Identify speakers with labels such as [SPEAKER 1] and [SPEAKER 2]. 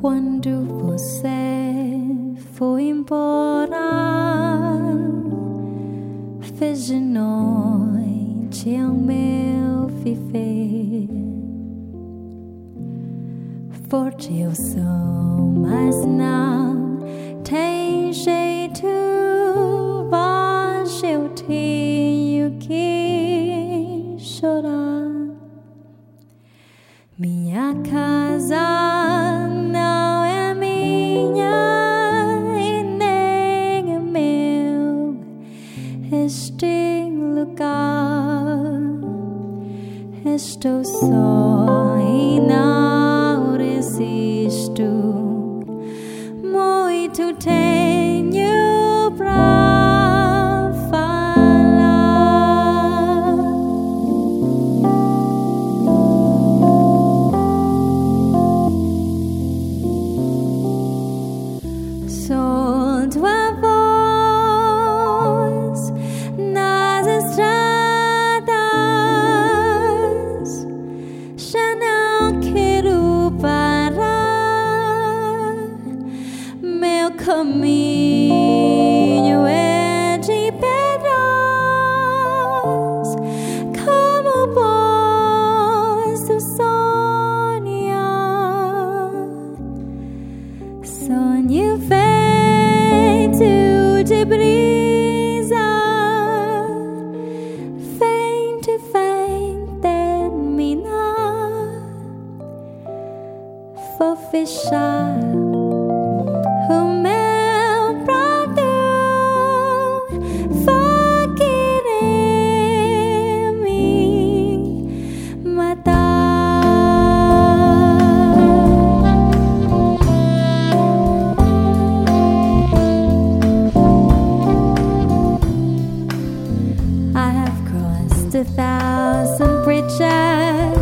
[SPEAKER 1] Quando você foi embora, fez de noite ao meu viver. Forte eu sou, mas não. Minha casa não é minha e nem é meu este lugar. Estou só e não resisto muito tempo. caminho é de pedras, como sonhar? Sonho feito de brisa, feito, feito terminar. Vou fechar. thousand bridges.